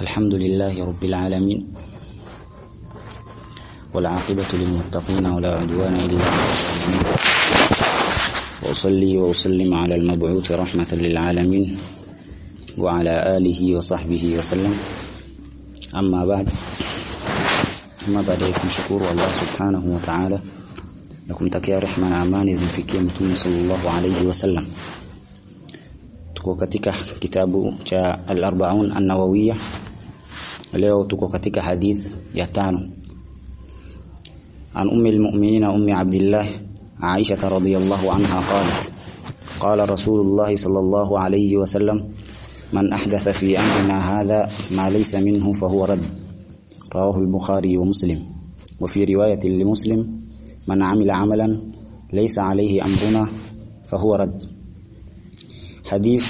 الحمد لله رب العالمين والعاقبة للمتقين ولا عدوان إلا للمتقين وأصلي وأسلم على المبعوث رحمة للعالمين وعلى آله وصحبه وسلم. أما بعد أما بعد لكم شكور الله سبحانه وتعالى. لكم تكيا رحمة أمان زنفكي متون صلى الله عليه وسلم. وكتك كتاب جاء الأربعون النووية. leo tuko katika hadith ya tano an ummi al-mu'minin ummi abdillah aisha radhiyallahu anha qalat qala rasulullah sallallahu alayhi wasallam man ahdatha fi amrina hadha ma laysa minhu fahuwa radd رواه البخاري ومسلم وفي رواية لمسلم من عمل عملا ليس عليه أمرنا فهو رد حديث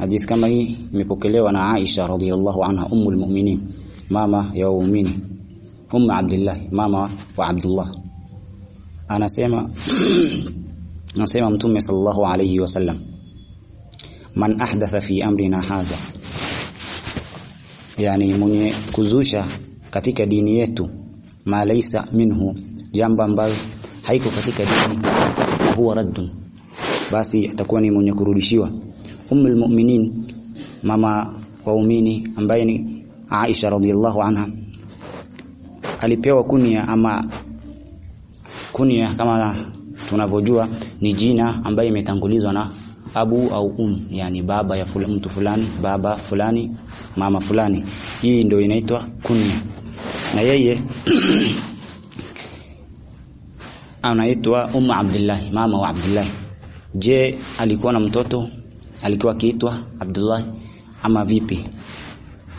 حديث كما hii imepokelewa na Aisha radhiyallahu anha ummul mu'minin mama ya waumini. Umma Abdullah mama wa Abdullah. Anasema anasema mtume sallallahu alayhi wasallam man ahdatha fi amrina hadha. Yani mwenye kuzusha katika dini yetu ma laysa minhu jambo ambalo haiko katika dini huwa raddun. Basi atakuwa ni mwenye kurudishiwa. Ummul mu'minin mama waumini ambaye ni Aisha radhiallahu anha. Alipewa kunia ama kunia kama tunavyojua ni jina ambaye imetangulizwa na abu au um yani baba ya fula, mtu fulani baba fulani mama fulani. Hii ndio inaitwa kunia. Na yeye anaitwa um Abdullah mama wa Abdullah je alikuwa na mtoto? Alikuwa akiitwa Abdullah ama vipi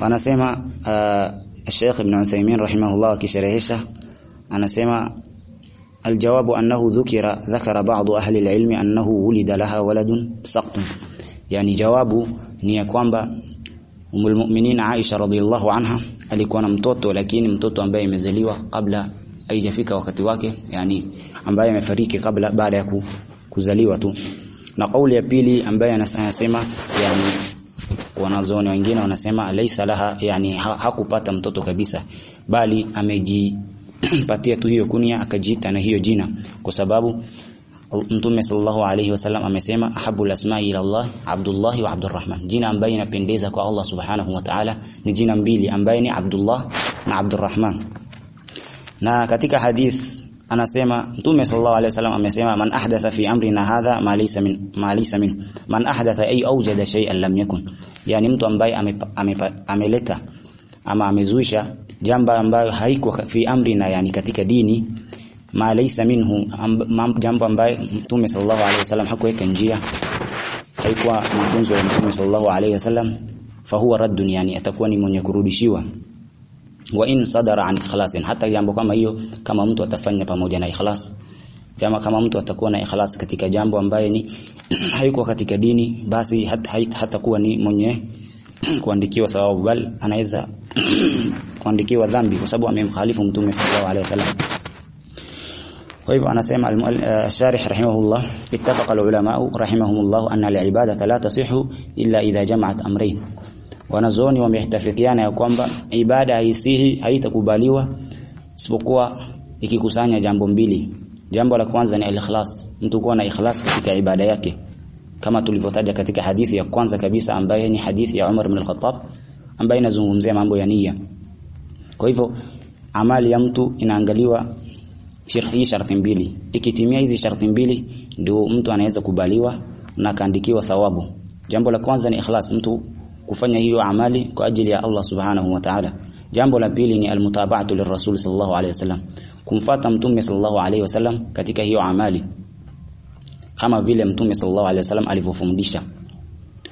Anasema uh, Sheikh Ibn Uthaymeen rahimahullah akisherehesha anasema aljawabu annahu dhukira dhakara ba'du ahli alilmi annahu wulida laha waladun saqtun, yani jawabu ni ya kwamba Ummul Mu'minin Aisha radhiyallahu anha alikuwa na mtoto lakini mtoto ambaye imezaliwa kabla haijafika wakati wake, yani ambaye amefariki kabla baada ya kuzaliwa tu. Na kauli ya pili ambaye anasema yani wanazooni wengine wanasema laisa laha yani ha, hakupata mtoto kabisa bali amejipatia tu hiyo kunia akajiita na hiyo jina kwa sababu Mtume sallallahu alayhi wasallam amesema ahabul asma'i ila Allah Abdullah wa Abdurrahman. Jina ambaye inapendeza kwa Allah subhanahu wa ta'ala ni jina mbili ambaye ni Abdullah na Abdurrahman. Na katika hadith anasema Mtume sallallahu alaihi wasallam amesema man ahdatha fi amrina hadha ma laysa min ma laysa min. Man ahdatha ay awjada shay'an lam yakun. Yani mtu ambaye ameleta ama amezuisha jambo ambayo haiko fi amrina yani katika dini ma laysa minhu jambo ambaye Mtume sallallahu alaihi wasallam hakuweka njia haikuwa mafunzo ya Mtume sallallahu alaihi wasallam fahuwa raddun yani atakuwa ni mwenye kurudishiwa wa in sadara an ikhlasin. Hata jambo kama hiyo kama mtu atafanya pamoja na ikhlas. Kama kama mtu atakuwa na ikhlas katika jambo ambaye ni hayuko katika dini basi hata hata kuwa ni mwenye kuandikiwa thawabu. Bal anaweza kuandikiwa dhambi kwa sababu amemkhalifu mtume sallallahu alaihi wasallam kwa hivyo anasema al-sharih rahimahullah ittafaqa al-ulama rahimahumullah anna al-ibadata la tasihu illa idha jama'at amrayn wanazuoni wamehitafikiana ya kwamba ibada haisihi haitakubaliwa isipokuwa ikikusanya jambo mbili. Jambo la kwanza ni al-ikhlas. Mtu kuwa na ikhlas katika ibada yake. Kama tulivyotaja katika hadithi ya kwanza kabisa ambaye ni hadithi ya Umar ibn al-Khattab ambaye inazungumzia mambo ya nia. Kwa hivyo amali ya mtu inaangaliwa hii sharti mbili. Ikitimia hizi sharti mbili ndio mtu anaweza kubaliwa na kaandikiwa thawabu. Jambo la kwanza ni ikhlas. Mtu kufanya hiyo amali kwa ajili ya Allah subhanahu wa ta'ala. Jambo la pili ni almutaba'atu lirrasul sallallahu alayhi wasallam kumfata mtume sallallahu alayhi wasallam katika hiyo amali kama vile mtume sallallahu alayhi wasallam alivyofundisha.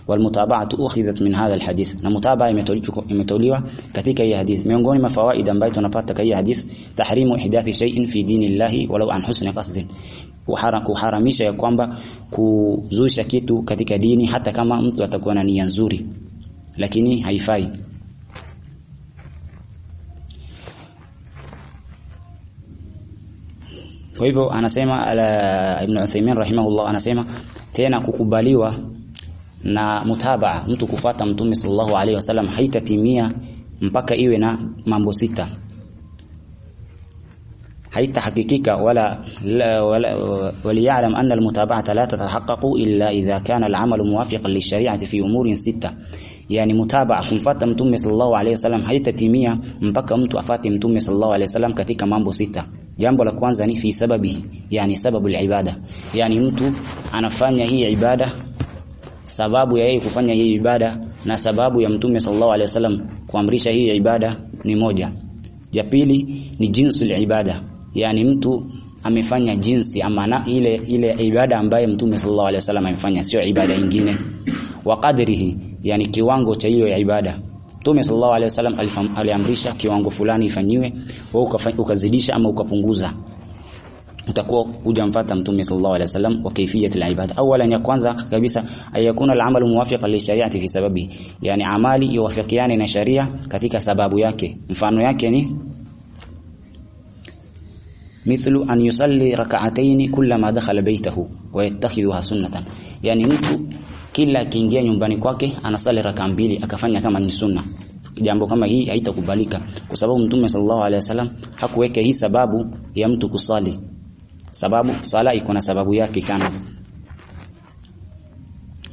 Walmutaba'atu ukhidhat min hadha alhadith na mutabaa imetoliwa katika hii hadith. Miongoni mwa ambayo tunapata katika hii hadith tahrimu ihdathi shay'in fi dinillahi walau an husni qasdin. Kuharamisha ya kwamba kuzusha kitu katika dini hata kama mtu atakuwa na nia nzuri lakini haifai. Kwa hivyo anasema ala Ibn Uthaymeen rahimahullah anasema tena kukubaliwa na mutabaa mtu kufata mtume sallallahu alaihi wasallam haitatimia mpaka iwe na mambo sita haitahakikika wala, wala waliyalam anna almutaba'ata la tatahaqaqu illa idha kana al'amalu muwafiqan lishari'ati fi umurin sita, yani mutabaa kumfata mtume sallallahu alayhi wasallam haitatimia mpaka mtu afate mtume sallallahu alayhi wasallam katika mambo sita. Jambo la kwanza ni fi sababi, yani sababu alibada, yani mtu anafanya hii ibada sababu ya yeye kufanya hii ibada na sababu ya mtume sallallahu alayhi wasallam kuamrisha hii ibada ni moja. Ya pili ni jinsi ibada yani mtu amefanya jinsi ama ile ile ibada ambaye mtume sallallahu alaihi wasallam amefanya sio ibada nyingine. Wa qadrihi yani kiwango cha hiyo ibada. Mtume sallallahu alaihi wasallam aliamrisha kiwango fulani ifanyiwe wewe ukazidisha ama ukapunguza. Utakuwa hujamfuata Mtume sallallahu alaihi wasallam wa kaifiyat al-ibada awalan ya kwanza kabisa ayakuna al-amalu muwafiqan li shari'ati fi sababi. Yani amali iwafikiane na sharia katika sababu yake. Mfano yake ni mithlu an yusalli rak'ataini kullama dakhala baytahu wa yattakhidhuha sunnatan, yani mtu kila akiingia nyumbani kwake anasali raka mbili akafanya kama ni sunna. Jambo kama hii haitakubalika kwa sababu Mtume sallallahu alaihi wasallam hakuweka hii sababu ya mtu kusali, sababu sala iko na sababu yake. Kana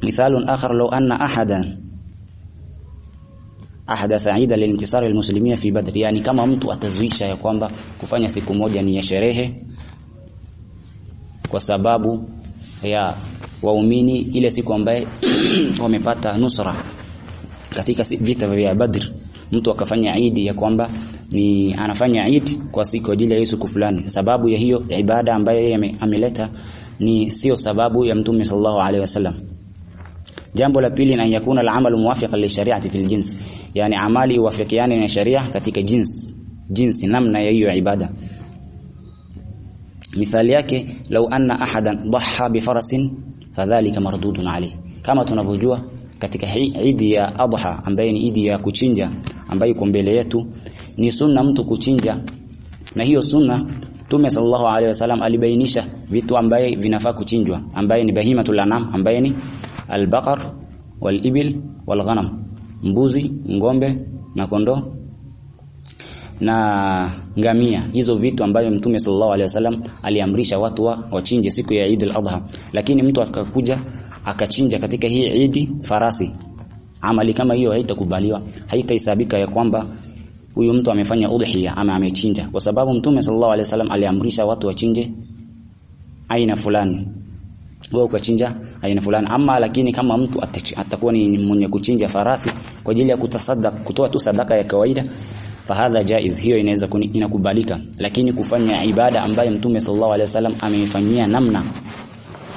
mithalun akhar law anna ahadan ahdatha sa'ida lilintisari almuslimia fi Badr, yani kama mtu atazuisha ya kwamba kufanya siku moja ni ya sherehe kwa sababu ya waumini ile siku ambaye wamepata nusra katika vita vya Badr, mtu akafanya idi ya kwamba ni anafanya idi kwa siku ajili ya siku fulani. Sababu ya hiyo ibada ambayo yeye ameleta ni sio sababu ya Mtume sallallahu alaihi wasallam jambo la pili na yakuna al-amal muwafiqan li shari'ati fil jins. Yani amali iwafikiane na sharia katika jins jinsi namna ya hiyo ibada. Mithali yake lau anna ahadan dhaha bi farasin fadhalika mardudun alayh. Kama tunavyojua katika idi ya adha ambaye ni idi ya kuchinja ambayo iko mbele yetu ni sunna mtu kuchinja. Na hiyo sunna Tume sallallahu alaihi wasallam alibainisha vitu ambaye vinafaa kuchinjwa ambaye ni bahimatul anam ambaye ni albaqar walibil walghanam. Mbuzi ngombe na kondoo na ngamia. Hizo vitu ambavyo mtume sallallahu alaihi wasallam aliamrisha watu wa wachinje siku ya Eid al-Adha. Lakini mtu akakuja akachinja katika hii Eid farasi. Amali kama hiyo haitakubaliwa haitahesabika ya kwamba huyu mtu amefanya udhiya ama amechinja. Kwa sababu mtume sallallahu alaihi wasallam aliamrisha watu wachinje aina fulani wewe ukachinja aina fulani. Ama lakini kama mtu atakuwa ni mwenye kuchinja farasi kwa ajili ya kutasadda kutoa tu sadaka ya kawaida fahadha jaiz hiyo inaweza inakubalika. Lakini kufanya ibada ambayo mtume sallallahu alaihi wasallam ameifanyia namna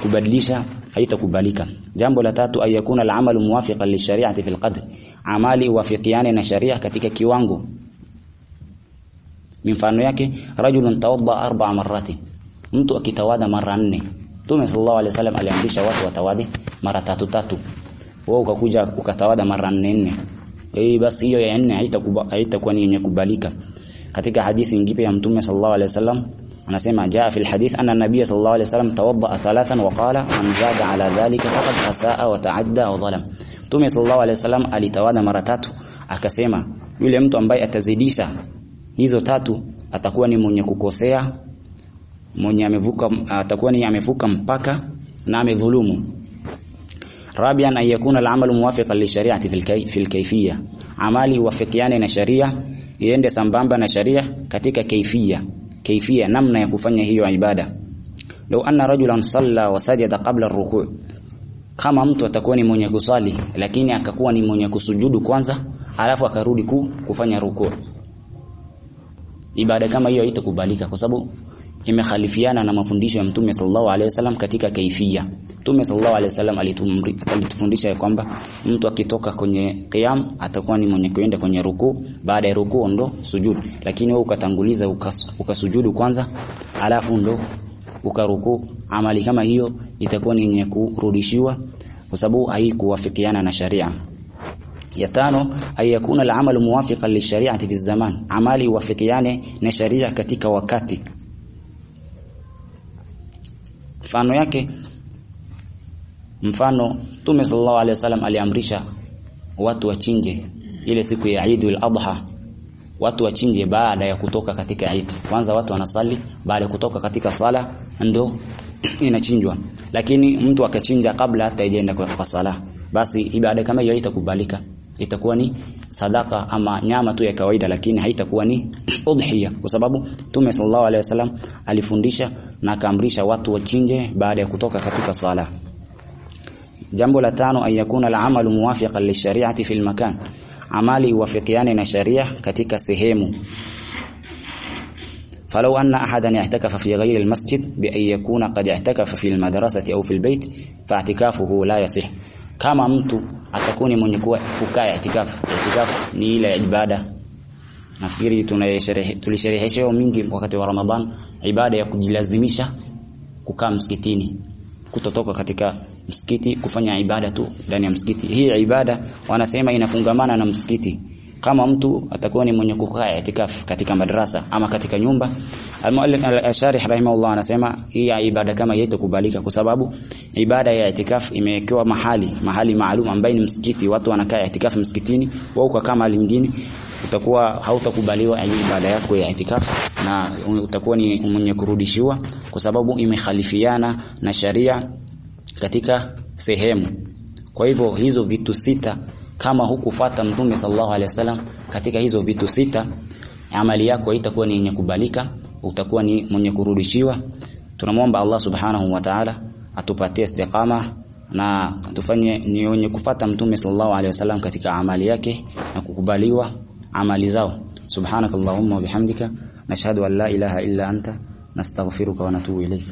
kubadilisha haitakubalika. Jambo la tatu ayakuna al-amalu muwafiqan lishari'ati fil qadr amali wafiqiane na sharia katika kiwango. Mifano yake rajulun tawadda arba'a marrati mtu akitawada mara nne Mtume sallallahu alaihi wasallam aliamrisha watu watawadhi mara tatu tatu. Wewe ukakuja ukatawada mara nne nne. Hii basi hiyo ya nne haitakuwa ni yenye kubalika. Katika hadithi nyingine ya Mtume sallallahu alaihi wasallam anasema jaa fil hadith anna nabiy sallallahu alaihi wasallam tawadda thalathan wa qala man zada ala dhalika faqad asaa wa ta'adda wa zalam Mtume sallallahu alaihi wasallam alitawada mara tatu akasema yule mtu ambaye atazidisha hizo tatu atakuwa ni mwenye kukosea mwenye amevuka atakuwa ni amevuka mpaka na amedhulumu. Rabian an yakuna al-amalu muwafiqan li shari'ati fil kay, fil kayfiyya. Amali wafikiane na sharia iende sambamba na sharia katika kaifia kaifia namna ya kufanya hiyo ibada. Law anna rajulan salla wa sajada qabla ar-ruku' kama mtu atakuwa ni mwenye kusali lakini akakuwa ni mwenye kusujudu kwanza alafu akarudi ku, kufanya ruku' ibada kama hiyo haitakubalika kwa sababu imekhalifiana na mafundisho ya Mtume sallallahu alaihi wasallam katika kaifia. Mtume sallallahu alaihi wasallam alitufundisha kwamba mtu akitoka kwenye qiyam atakuwa ni mwenye kuenda kwenye ruku, baada ya ruku ndo sujud. Lakini wewe ukatanguliza ukasujudu uka kwanza, alafu ndo ukaruku. Amali kama hiyo itakuwa ni yenye kurudishiwa kwa sababu haikuwafikiana na sharia. Ya tano ayakuna al-amalu muwafiqan lishari'ati fi zaman, amali wafikiane na sharia katika wakati mfano yake. Mfano Mtume sallallahu alaihi wasallam aliamrisha watu wachinje ile siku ya Eid al-Adha watu wachinje baada ya kutoka katika Eid. Kwanza watu wanasali baada ya kutoka katika sala ndo inachinjwa. Lakini mtu akachinja kabla hata ijaenda kwa sala basi ibada kama hiyo itakubalika itakuwa ni sadaka ama nyama tu ya kawaida lakini haitakuwa ni udhiya kwa sababu Mtume sallallahu alaihi wasallam alifundisha na akaamrisha watu wachinje baada ya kutoka katika sala jambo la tano ayakuna al-amalu muwafiqan lishari'ati fil makan amali iwafikiane na sharia katika sehemu فلو أن أحدا اعتكف في غير المسجد بأن يكون قد اعتكف في المدرسة أو في البيت فاعتكافه لا يصح kama mtu atakuwa ni mwenye kukaa itikafu. Itikafu ni ile ibada. Nafikiri tulisherehesha mingi wakati wa Ramadhan. Ibada ya kujilazimisha kukaa msikitini kutotoka katika msikiti kufanya ibada tu ndani ya msikiti. Hii ibada wanasema inafungamana na msikiti kama mtu atakuwa ni mwenye kukaa itikaf katika madrasa ama katika nyumba. Al-muallif al-sharih rahimahullah anasema hii ibada kama yetu kubalika kwa sababu ibada ya itikaf imewekewa mahali mahali maalum ambaye ni msikiti. Watu wanakaa itikaf msikitini wao kwa kama lingine. Utakuwa hautakubaliwa ibada yako ya itikaf na utakuwa ni mwenye kurudishiwa kwa sababu imekhalifiana na sharia katika sehemu. Kwa hivyo hizo vitu sita kama hukufata mtume sallallahu alaihi wasallam katika hizo vitu sita amali yako haitakuwa ni yenye kubalika utakuwa ni mwenye kurudishiwa. Tunamwomba Allah subhanahu wa ta'ala atupatie istiqama na tufanye ni wenye kufata mtume sallallahu alaihi wasallam katika amali yake na kukubaliwa amali zao. Subhanakallahumma wa bihamdika nashhadu an la ilaha illa anta nastaghfiruka wa natubu ilayk